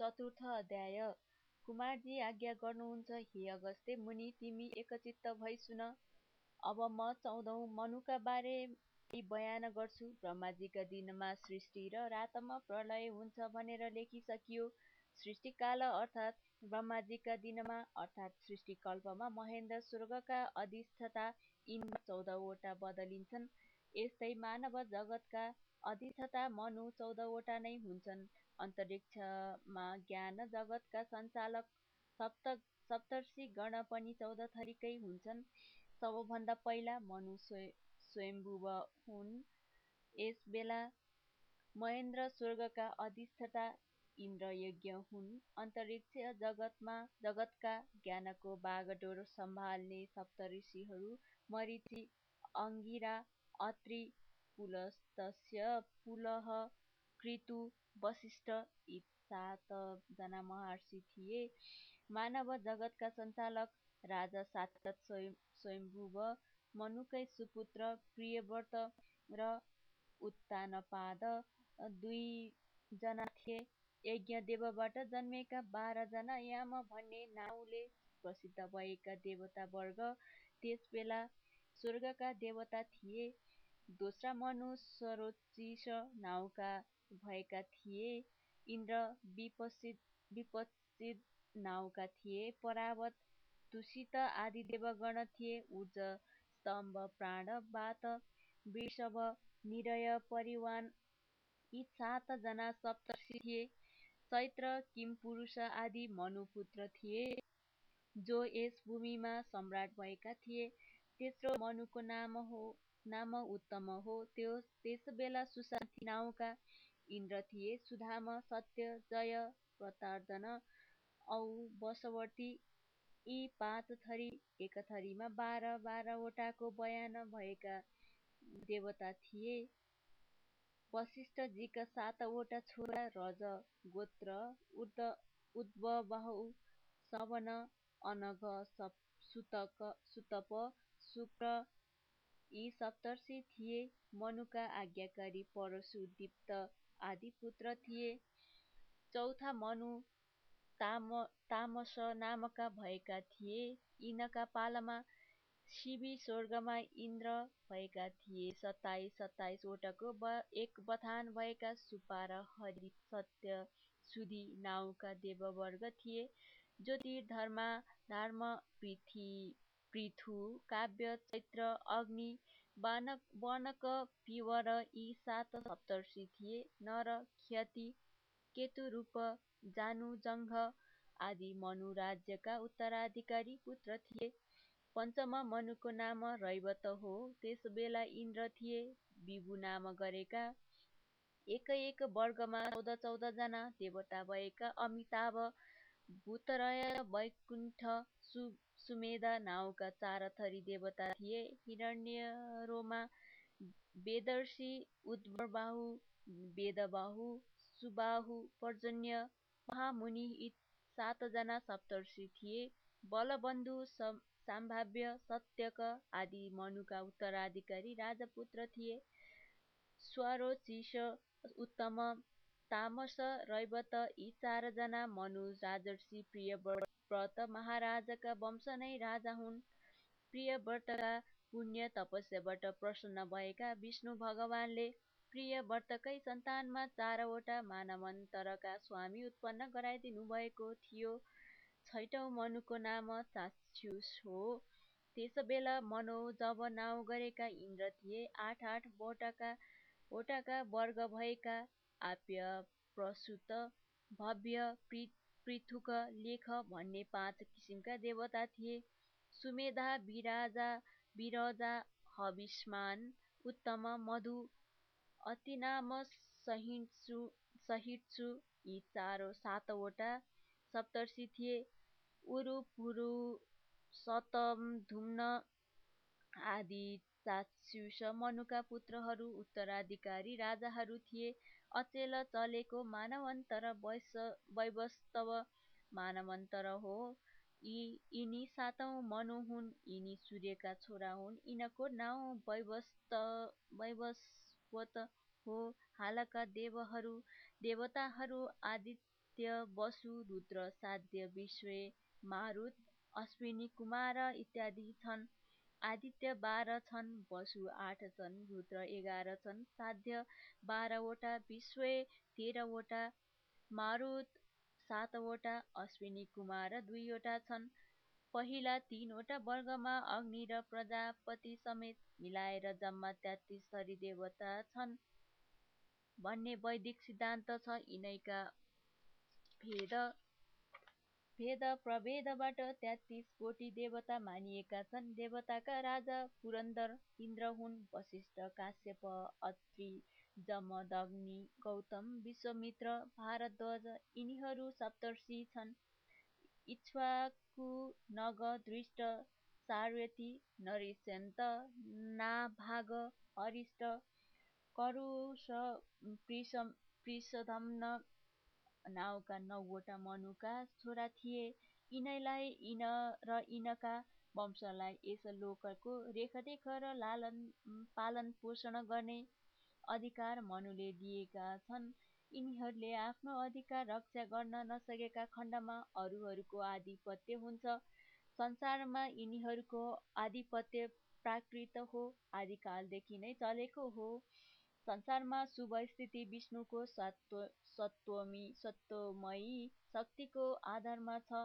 चतुर्थ अध्याय। कुमारजी आज्ञा गर्नुहुन्छ हे अगस्त्य मुनि तिमी एकचित्त भई सुन अब म चौधौँ मनुका बारे बयान गर्छु। ब्रह्माजीका दिनमा सृष्टि र रातमा प्रलय हुन्छ भनेर लेखिसकियो। सृष्टिकाल अर्थात् ब्रह्माजीका दिनमा अर्थात् सृष्टिकल्पमा महेन्द्र स्वर्गका अधिष्ठता यिनमा चौधवटा बदलिन्छन्। यस्तै मानव जगतका अधिष्ठता मनु चौधवटा नै हुन्छन्। अन्तरिक्षमा ज्ञान जगतका सञ्चालक सप्त सप्तर्षि गण पनि चौध थरीकै हुन्छन्। सबभन्दा पहिला मनु स्वयम्भुव हुन्। यस बेला महेन्द्र स्वर्गका अधिष्ठता इन्द्र यज्ञ हुन्। अन्तरिक्ष जगतमा जगतका ज्ञानको बागडोर सम्हाल्ने सप्तऋषिहरू मरिचि अङ्गिरा अत्रि पुलस्तस्य पुलह कृतु वशिष्ठ यी सातजना महर्षि थिए। मानव जगतका सञ्चालक राजा साक्षात् स्वयं स्वयम्भुव मनुकै सुपुत्र प्रियव्रत र उत्तानपाद दुईजना थिए। यज्ञदेवबाट जन्मेका बाह्रजना याम भन्ने नाउँले प्रसिद्ध भएका देवतावर्ग त्यस बेला स्वर्गका देवता थिए। दोस्रा मनु स्वरोचिष नाउँका भएका थिए। इन्द्र विपश्चित नाउँका थिए। परावत तुषित आदि देवगण थिए। उर्ज स्तम्भ प्राण वात वृषभ निरय परिवान यी सातजना सप्तर्षि थिए। चैत्र किमपुरुष आदि मनुपुत्र थिए जो यस भूमिमा सम्राट भएका थिए। तेस्रो मनुको नाम हो नाम उत्तम हो। त्यो त्यसबेला सुशान्ति नाउँका इन्द्र थिए। सुधाम सत्य जय प्रतार्दन औ वशवर्ती यी पाँच थरी एक थरीमा बाह्र बाह्रवटाको बयान भएका देवता थिए। वशिष्ठजीका सातवटा छोरा रज गोत्र उद उद्वबाहु सवन अनघ सुतक सुतप शुक्र। यी सप्तर्षि थिए। मनुका आज्ञाकारी परशु दीप्त आदि पुत्र थिए। चौथा मनु ताम तामस नामका भएका थिए। यिनका पालामा शिवी स्वर्गमा इन्द्र भएका थिए। सत्ताइस सत्ताइसवटाको एक बथान भएका सुपा र हरि सत्य सुधी नाउँका देववर्ग थिए ज्योतिर्धर्मा धर्म पृथि पृथु काव्य चैत्र अग्नि बानक पिवर यी सात सप्तर्षि थिए। नर ख्यति केतुरूप जानु जङ्घ आदि मनु राज्यका उत्तराधिकारी पुत्र थिए। पञ्चम मनुको नाम रैवत हो। त्यस बेला इन्द्र थिए। विभु नाम गरेका एक एक वर्गमा चौध चौधजना देवता भएका अमिताभ भूतरय वैकुण्ठ सु सुमेधा नाउँका चार थरी देवता थिए। हिरण्यरोमा वेदर्षि उद्वरबाहु वेदबाहु सुबाहु पर्जन्य महामुनि सातजना सप्तर्षि थिए। बलबन्धु साम्भाव्य सत्यक आदि मनुका उत्तराधिकारी राजपुत्र थिए। स्वरोचिष उत्तम तामस रैवत यी चारजना मनु राजर्षि प्रियव्रत महाराजका वंश नै राजा हुन्। प्रियव्रतका पुण्य तपस्याबाट प्रसन्न भएका विष्णु भगवानले प्रियव्रतकै सन्तानमा चारवटा मानवन्तरका स्वामी उत्पन्न गराइदिनुभएको थियो। छैटौँ मनुको नाम चाक्षुष हो। त्यसबेला मनौ जब नाउँ गरेका इन्द्र थिए आठ आठ वटाका वटाका वर्ग भएका आप्य प्रसुत भव्य पृथुक लेख भन्ने पाँच किसिमका देवता थिए। सुमेधा विराजा विरजा हविष्मान उत्तम मधु अतिनाम सहिष्णु सहिष्णु यी चार सातवटा सप्तर्षि थिए। उरु पुरु शतधुम्न आदि चाक्षुष मनुका पुत्रहरू उत्तराधिकारी राजाहरू थिए। अचेल चलेको मानवन्तर वैवस्वत मानवन्तर हो। यिनी सातौँ मनु हुन् यिनी सूर्यका छोरा हुन्। यिनको नाउँ वैवस्वत हो। हालका देवहरू देवताहरू आदित्य वसु रुद्र साध्य विश्वे मारुत अश्विनी कुमार इत्यादि छन्। आदित्य बाह्र छन् वसु आठ छन् रुद्र एघार छन् साध्य बाह्रवटा विश्वे तेह्रवटा मारुत सातवटा अश्विनी कुमार दुईवटा छन्। पहिला तीनवटा वर्गमा अग्नि र प्रजापति समेत मिलाएर जम्मा तेत्तिस देवता छन्। भन्ने वैदिक सिद्धान्त छ यिनैका भेद भेद प्रभेदबाट तेत्तिस कोटी देवता मानिएका छन्। देवताका राजा पुरन्दर इन्द्र हुन् वशिष्ठ काश्यप अत्रि जमदग्नि गौतम विश्वामित्र भारद्वाज यिनीहरू सप्तर्षि छन्। इक्ष्वाकु नग दृष्ट सारथी नरिश्चेत्त नाभाग अरिष्ट करुष पृषदम्न नाउका नौवटा मनुका छोरा थिए। यिनैलाई यिन र यिनका वंशलाई यस लोकको रेखदेख र लालन पालन पोषण गर्ने अधिकार मनुले दिएका छन्। यिनीहरूले आफ्नो अधिकार रक्षा गर्न नसकेका खण्डमा अरूहरूको आधिपत्य हुन्छ। संसारमा यिनीहरूको आधिपत्य प्राकृत हो आदिकालदेखि नै चलेको हो। संसारमा शुभ स्थिति विष्णुको सत्वमयी शक्तिको आधारमा छ।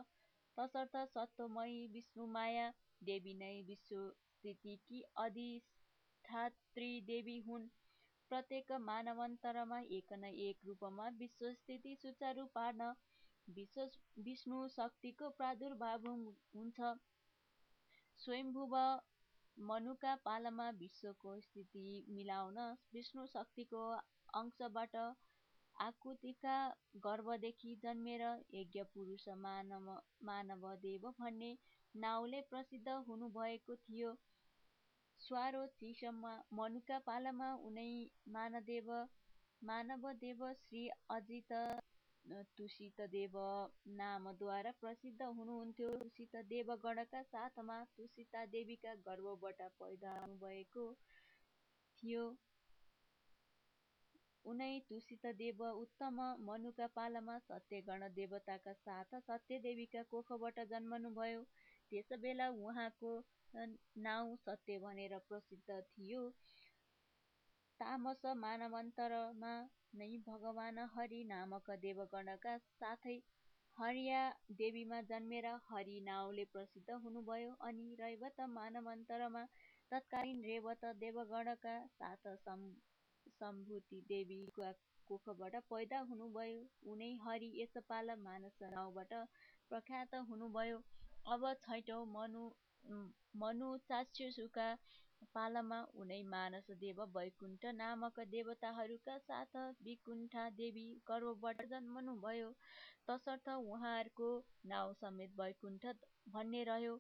तसर्थ सत्वमयी विष्णुमाया देवी नै विश्वस्थितिकी अधिष्ठात्री देवी हुन्। प्रत्येक मानवन्तरमा एक न एक रूपमा विश्वस्थिति सुचारू पार्न विष्णु शक्तिको प्रादुर्भाव हुन्छ। स्वयम्भुव मनुका पालामा विश्वको स्थिति मिलाउन विष्णु शक्तिको अंशबाट आकृतिका गर्भदेखि जन्मेर यज्ञपुरुष मानवदेव भन्ने नाउँले प्रसिद्ध हुनुभएको थियो। स्वारोचिष मनुका पालामा उनै मानवदेव श्री अजित तुसितदेव नामद्वारा प्रसिद्ध हुनुहुन्थ्यो। तुसितदेवगणका साथमा तुसितादेवीका गर्भबाट पैदा हुनुभएको थियो। उनै तुसितदेव उत्तम मनुका पालामा सत्यगण देवताका साथ सत्यदेवीका कोखबाट जन्मनुभयो। त्यसबेला उहाँको नाउँ सत्य भनेर प्रसिद्ध थियो। तामस मानवन्तरमा नै भगवान हरि नामक देवगणका साथै हर्या देवीमा जन्मेर हरि नाउँले प्रसिद्ध हुनुभयो अनि रैवत मानवन्तरमा तत्कालीन रैवत देवगणका साथ सम्भुती देवीका कोखबाट पैदा हुनुभयो। उनै हरि यसपाल मानस नाउँबाट प्रख्यात हुनुभयो। अब छैटौँ मनु चाक्षुषका पालामा उनै मानसदेव वैकुण्ठ नामक देवताहरूका साथ विकुण्ठादेवी गर्भबाट जन्मनुभयो। तसर्थ उहाँहरूको नाउँ समेत वैकुण्ठ भन्ने रह्यो।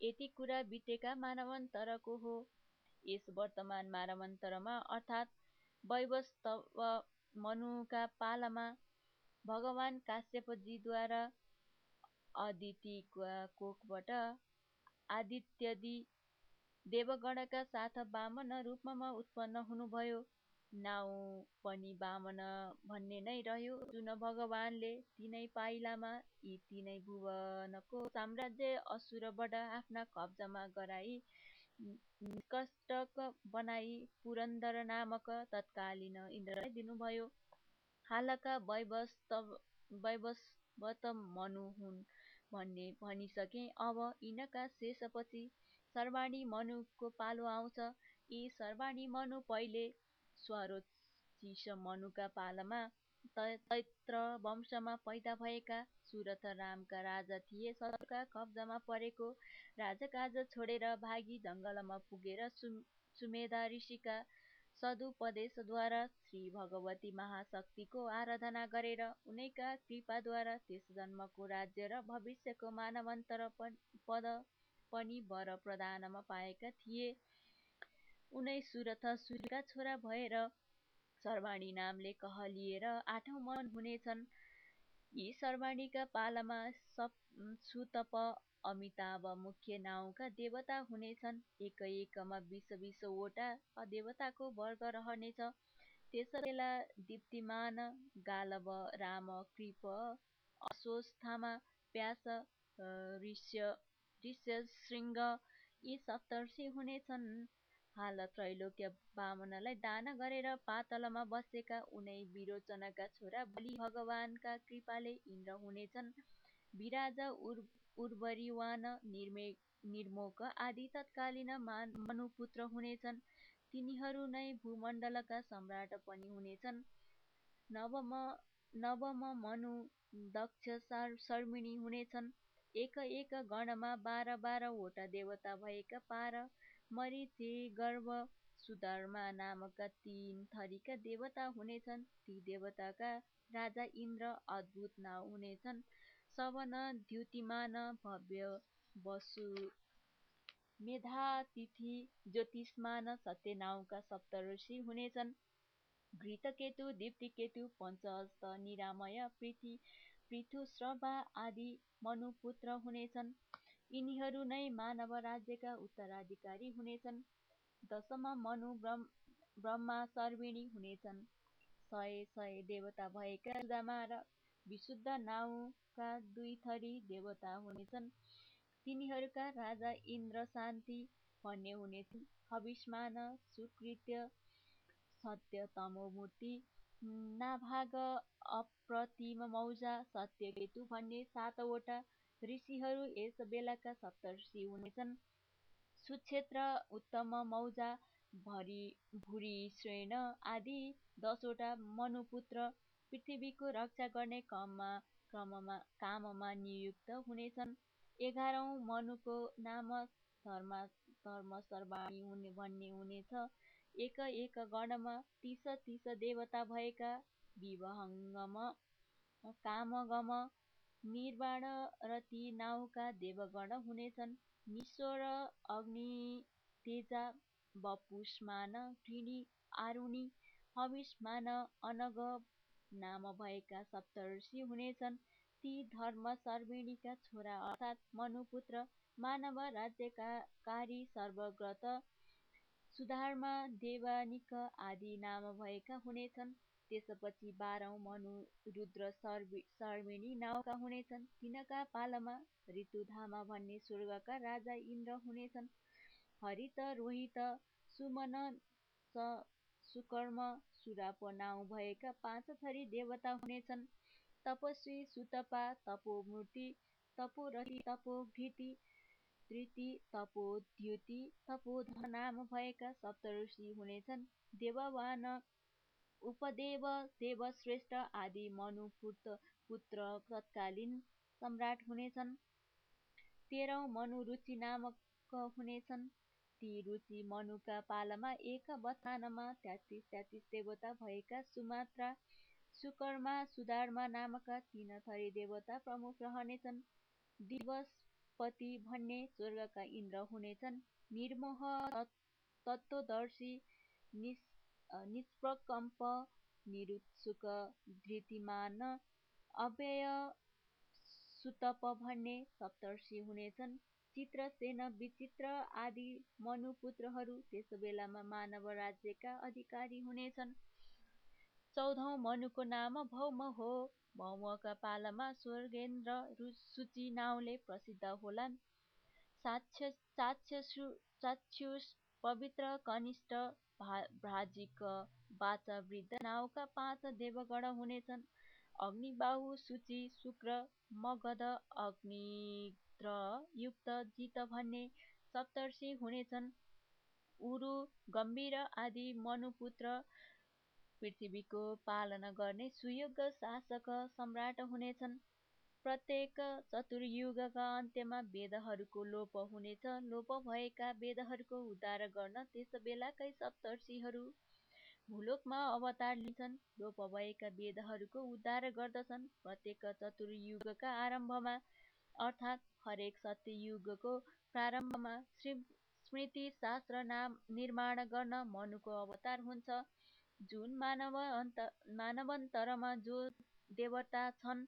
यति कुरा बितेका मानवन्तरको हो। यस वर्तमान मानवन्तरमा अर्थात् वैवस्वत मनुका पालामा भगवान काश्यपजीद्वारा अदितिका कोखबाट आदित्यादि देवगणका साथ वामन रूपमा उत्पन्न हुनुभयो। नाउँ पनि वामन भन्ने नै रह्यो। जुन भगवानले तीनै पाइलामा यी तीनै भुवनको साम्राज्य असुरबाट आफ्ना कब्जामा गराई निष्कण्टक बनाई पुरन्दर नामक तत्कालीन इन्द्रलाई दिनुभयो। हालका वैवस्वत मनु हुन् भन्ने भनिसकेँ। अब यिनका शेषपछि सर्वाणी मनुको पालो आउँछ। यी सर्वाणी मनु पहिले स्वारोचिष मनुका पालामा चैत्र वंशमा पैदा भएका सुरथ नामका राजा थिए। शत्रुका कब्जामा परेको राजकाज छोडेर भागी जङ्गलमा पुगेर सुमेधा ऋषिका सदुपदेशद्वारा श्री भगवती महाशक्तिको आराधना गरेर उनैका कृपाद्वारा त्यस जन्मको राज्य र भविष्यको मानवन्तर पद पनि वर प्रदानमा पाएका थिए। उनै सुरथ सूर्यका छोरा भएर सर्वाणी नामले कहलिएर आठौँ मनु हुनेछन्। यी सर्वाणीका पालामा सुतप अमिताभ मुख्य नाउँका देवता हुनेछन्। एक एकमा बीस बीसवटा देवताको वर्ग रहनेछ। त्यसबेला दीप्तिमान गालव राम कृप अश्वत्थामा व्यास ऋष्य शृङ्ग यी सप्तर्षि हुनेछन्। हाल त्रैलोक्य बामनलाई? दान गरेर पातलमा बसेका उनै विरोचनका छोरा बलि भगवानका कृपाले इन्द्र हुनेछन्। विराज उर्वरिवान निर्मोक आदि तत्कालीन मनुपुत्र हुनेछन्। तिनीहरू नै भूमण्डलका सम्राट पनि हुनेछन्। नवम मनु दक्ष शर्मिणी हुनेछन्। एक एक गणमा बाह्र बाह्रवटा देवता भएका पार मरिचि गर्भ सुधर्मा नामका तीन थरीका देवता हुनेछन्। ती देवताका राजा इन्द्र अद्भुत नाउँ हुनेछन्। सवन द्युतिमान भव्य वसु मेधातिथि ज्योतिष्मान सत्य नाउँका सप्तर्षि हुनेछन्। घृतकेतु दीप्तिकेतु पञ्चहस्त निरामय पृथुश्रवा आदि मनुपुत्र हुनेछन्। यिनीहरू नै मानव राज्यका उत्तराधिकारी हुनेछन्। दशम मनु ब्रह्मा शर्विणी हुनेछन्। सय सय देवता भएका सुदामा र विशुद्ध नाउँका दुई थरी देवता हुनेछन्। तिनीहरूका राजा इन्द्र शान्ति भन्ने हुनेछन्। हविष्यमान सुकृत्य सत्य तमोमूर्ति नाभाग अप्रतिमौजा सत्यकेतु भन्ने सातवटा ऋषिहरू यस बेलाका सप्तर्षि हुनेछन्। सुक्षेत्र उत्तममौजा भूरिश्रवेण आदि दसवटा मनुपुत्र पृथ्वीको रक्षा गर्ने काममा नियुक्त हुनेछन्। एघारौँ मनुको नाम धर्मशर्वाणी भन्ने हुनेछ। एक एक गणमा तीस तीस देवता भएका विवहङ्गम कामगम निर्वाणरति नाउँका देवगण हुनेछन्। निस्व र अग्नितेजा वपुष्मान कृणि आरुणि हविष्यमान अनग नाम भएका सप्तर्षि हुनेछन्। ती धर्मशर्विणीका छोरा अर्थात् मनुपुत्र मानव राज्यकारी सर्वव्रत सुधामा देवानिक आदि नाम भएका हुनेछन्। त्यसपछि बाह्रौँ मनु रुद्र शर्विणी नाउँका हुनेछन्। तिनका पालामा ऋतुधामा भन्ने स्वर्गका राजा इन्द्र हुनेछन्। हरित रोहित सुमन सुकर्म सुराप नाउँ भएका पाँच थरी देवता हुनेछन्। तपस्वी सुतपा तपोमूर्ति तपोरथि तपोघृति धृति तपोद्युति तपोध नाम भएका सप्तऋषि हुनेछन्। देववान उपदेव देवश्रेष्ठ आदि मनुपुत्र तत्कालीन सम्राट हुनेछन्। तेह्रौँ मनु रुचि नामक हुनेछन्। ती रुचि मनुका पालामा एक बथानमा तेत्तिस तेत्तिस देवता भएका सुमात्रा सुकर्मा सुधार्मा नामका तीन थरी देवता प्रमुख रहनेछन्। दिवसपति भन्ने स्वर्गका इन्द्र हुनेछन्। निर्मोह तत्त्वदर्शी निष्प्रकम्प निरुत्सुक धृतिमान अव्यय सुतप भन्ने सप्तर्षि हुनेछन्। चित्रसेन विचित्र आदि मनुपुत्रहरू त्यसबेलामा मानव राज्यका अधिकारी हुनेछन्। चौधौँ मनुको नाम भौम हो। भौमका पालामा स्वर्गेन्द्र सूचि नाउँले प्रसिद्ध होलान्। चाक्षुष पवित्र कनिष्ठ भ्राजिक वाचावृद्ध नाउँका पाँच देवगण हुनेछन्। अग्निबाहु सूचि शुक्र मगध युक्त जित भन्ने सप्तर्षि हुनेछन्। ऊरु गम्भीर आदि मनुपुत्र पृथ्वीको पालना गर्ने सुयोग्य शासक सम्राट हुनेछन्। प्रत्येक चतुर्युगका अन्त्यमा वेदहरूको लोप हुनेछ। लोप भएका वेदहरूको उद्धार गर्न त्यसबेलाकै सप्तर्षिहरू भूलोकमा अवतार लिन्छन्। लोप भएका वेदहरूको उद्धार गर्दछन्। प्रत्येक चतुर्युगका आरम्भमा अर्थात् हरेक सत्ययुगको प्रारम्भमा स्मृति शास्त्र निर्माण गर्न मनुको अवतार हुन्छ। जुन मानवन्तरमा जो देवता छन्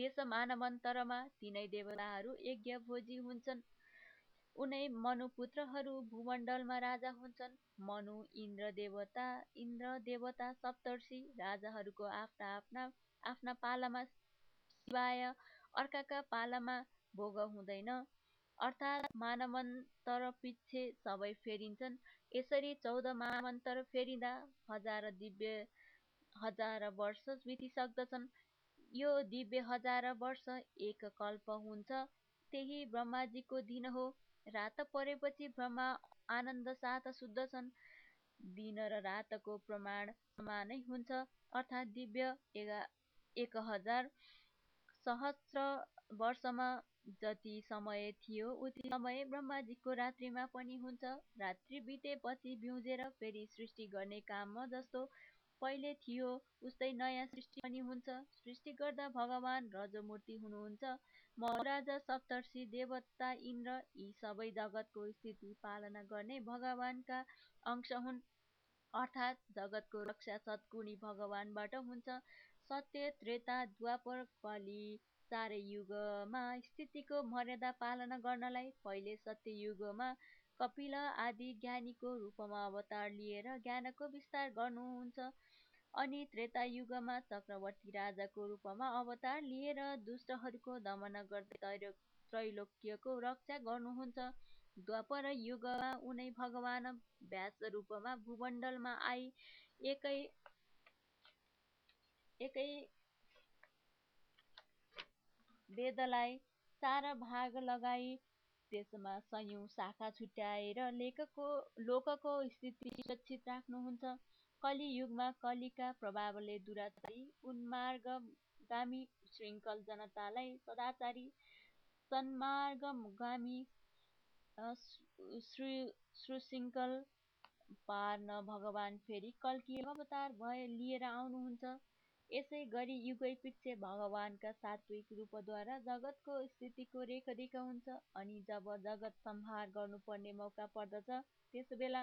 त्यस मानवन्तरमा तिनै देवताहरू यज्ञ भोजी हुन्छन्। उनै मनुपुत्रहरू भूमण्डलमा राजा हुन्छन्। मनु इन्द्र देवता इन्द्र देवता सप्तर्षि राजाहरूको आफ्ना आफ्ना आफ्ना पालामा सिवाय अर्काका पालामा भोग हुँदैन। अर्थात् मानवन्तर पिच्छे सबै फेरिन्छन्। यसरी चौध मानवन्तर फेरिँदा हजार दिव्य हजार वर्ष बितिसक्दछन्। यो दिव्य हजार वर्ष एक कल्प हुन्छ। त्यही ब्रह्माजीको दिन हो। रात परेपछि ब्रह्मा आनन्द साथ सुत्दछन् दिन र रातको प्रमाण समानै हुन्छ। अर्थात् दिव्य एक हजार सहस्र वर्षमा जति समय थियो उति समय ब्रह्माजीको रात्रिमा पनि हुन्छ। रात्रि बितेपछि बिउजेर फेरि सृष्टि गर्ने काम जस्तो पहिले थियो उस्तै नयाँ सृष्टि पनि हुन्छ। सृष्टि गर्दा भगवान रजमूर्ति हुनुहुन्छ। महाराजा सप्तर्षि देवता इन्द्र यी सबै जगतको स्थिति पालना गर्ने भगवानका अंश हुन्। अर्थात् जगतको रक्षा सद्गुणी भगवानबाट हुन्छ। सत्य त्रेता द्वापर कली चारै युगमा स्थितिको मर्यादा पालना गर्नलाई पहिले सत्य युगमा कपिल आदि ज्ञानीको रूपमा अवतार लिएर ज्ञानको विस्तार गर्नुहुन्छ। अनि त्रेता युगमा चक्रवर्ती राजाको रूपमा अवतार लिएर दुष्टहरूको दमन गर्दै त्रैलोक्यको रक्षा गर्नुहुन्छ। द्वापर युगमा उनै भगवान व्यास रूपमा भूमण्डलमा आई। एकै एकै वेदलाई चार भाग लगाई। त्यसमा सयौँ शाखा छुट्याएर लेखको लोकको स्थिति सुरक्षित राख्नुहुन्छ। कलियुगमा कलिका प्रभावले दुराचारी उन्मार्गगामी श्रृङ्खल जनतालाई सदाचारी सन्मार्गगामी सुशृङ्खल पार्न भगवान फेरि कल्की अवतार भए लिएर आउनुहुन्छ। यसै गरी युगैपिच्छे भगवानका सात्विक रूपद्वारा जगतको स्थितिको रेखदेख हुन्छ अनि जब जगत संहार गर्नुपर्ने मौका पर्दछ त्यसबेला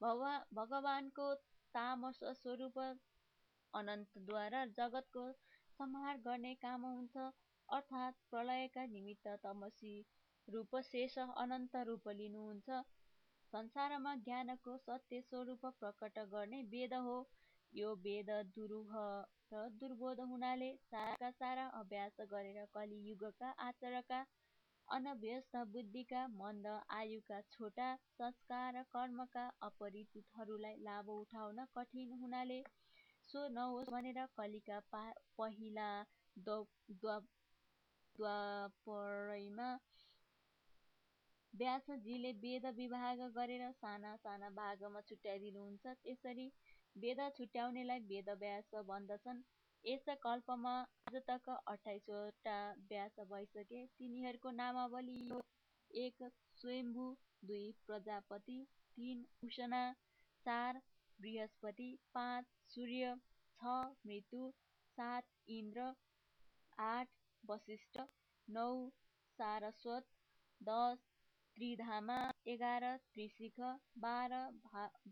भगवानको तामस स्वरूप अनन्तद्वारा जगतको संहार गर्ने काम हुन्छ। अर्थात् प्रलयका निमित्त तमसी रूप शेष अनन्त रूप लिनुहुन्छ। संसारमा ज्ञानको सत्य स्वरूप प्रकट गर्ने वेद हो। यो वेद दुरूह र दुर्बोध हुनाले साराका सारा अभ्यास गरेर कलियुगका आचरका अनभ्यस्त बुद्धिका मन्द आयुका छोटा संस्कार कर्मका अपरिचितहरूलाई लाभ उठाउन कठिन हुनाले सो नहोस् भनेर कलिका पहिला द्वापरैमा व्यासजीले वेद विभाग गरेर साना साना भागमा छुट्याइदिनुहुन्छ। यसरी वेद छुट्याउनेलाई वेदव्यास भन्दछन्। यस कल्पमा आजतक अठाइसवटा व्यास भइसके। तिनीहरूको नामावली यो एक स्वयम्भू दुई प्रजापति तिन उषना चार बृहस्पति पाँच सूर्य छ मृत्यु सात इन्द्र आठ वशिष्ठ नौ सारस्वत दस त्रिधामा एघार त्रिशिख बाह्र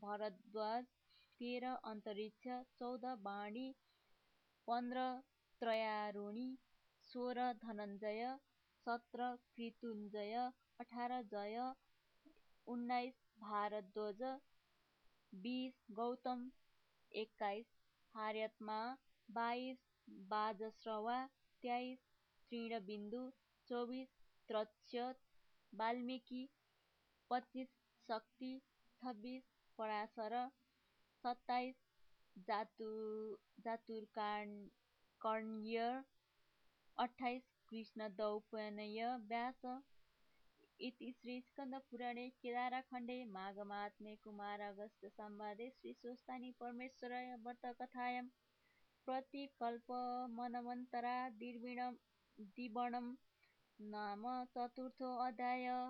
भरद्वाज तेह्र अन्तरिक्ष चौध वाणी पन्ध्र त्रयारूणी सोह्र धनञ्जय सत्र कृत्युञ्जय अठार जय उन्नाइस भारद्वाज बिस गौतम एक्काइस हार्यत्मा बाइस वाजश्रवा तेइस तृणबिन्दु चौबिस तक्षत वाल्मीकि पच्चिस शक्ति छब्बिस पराशर सत्ताइस जातुर्कर्ण्य अट्ठाइस कृष्णद्वैपायन व्यास इति श्रीस्कान्दपुराणे केदारखण्डे माघमाहात्म्ये कुमारागस्त्यसंवादे श्रीस्वस्तानी परमेश्वराय व्रतकथायां प्रतिकल्पमन्वन्तरादिर्वणं नाम चतुर्थोऽध्यायः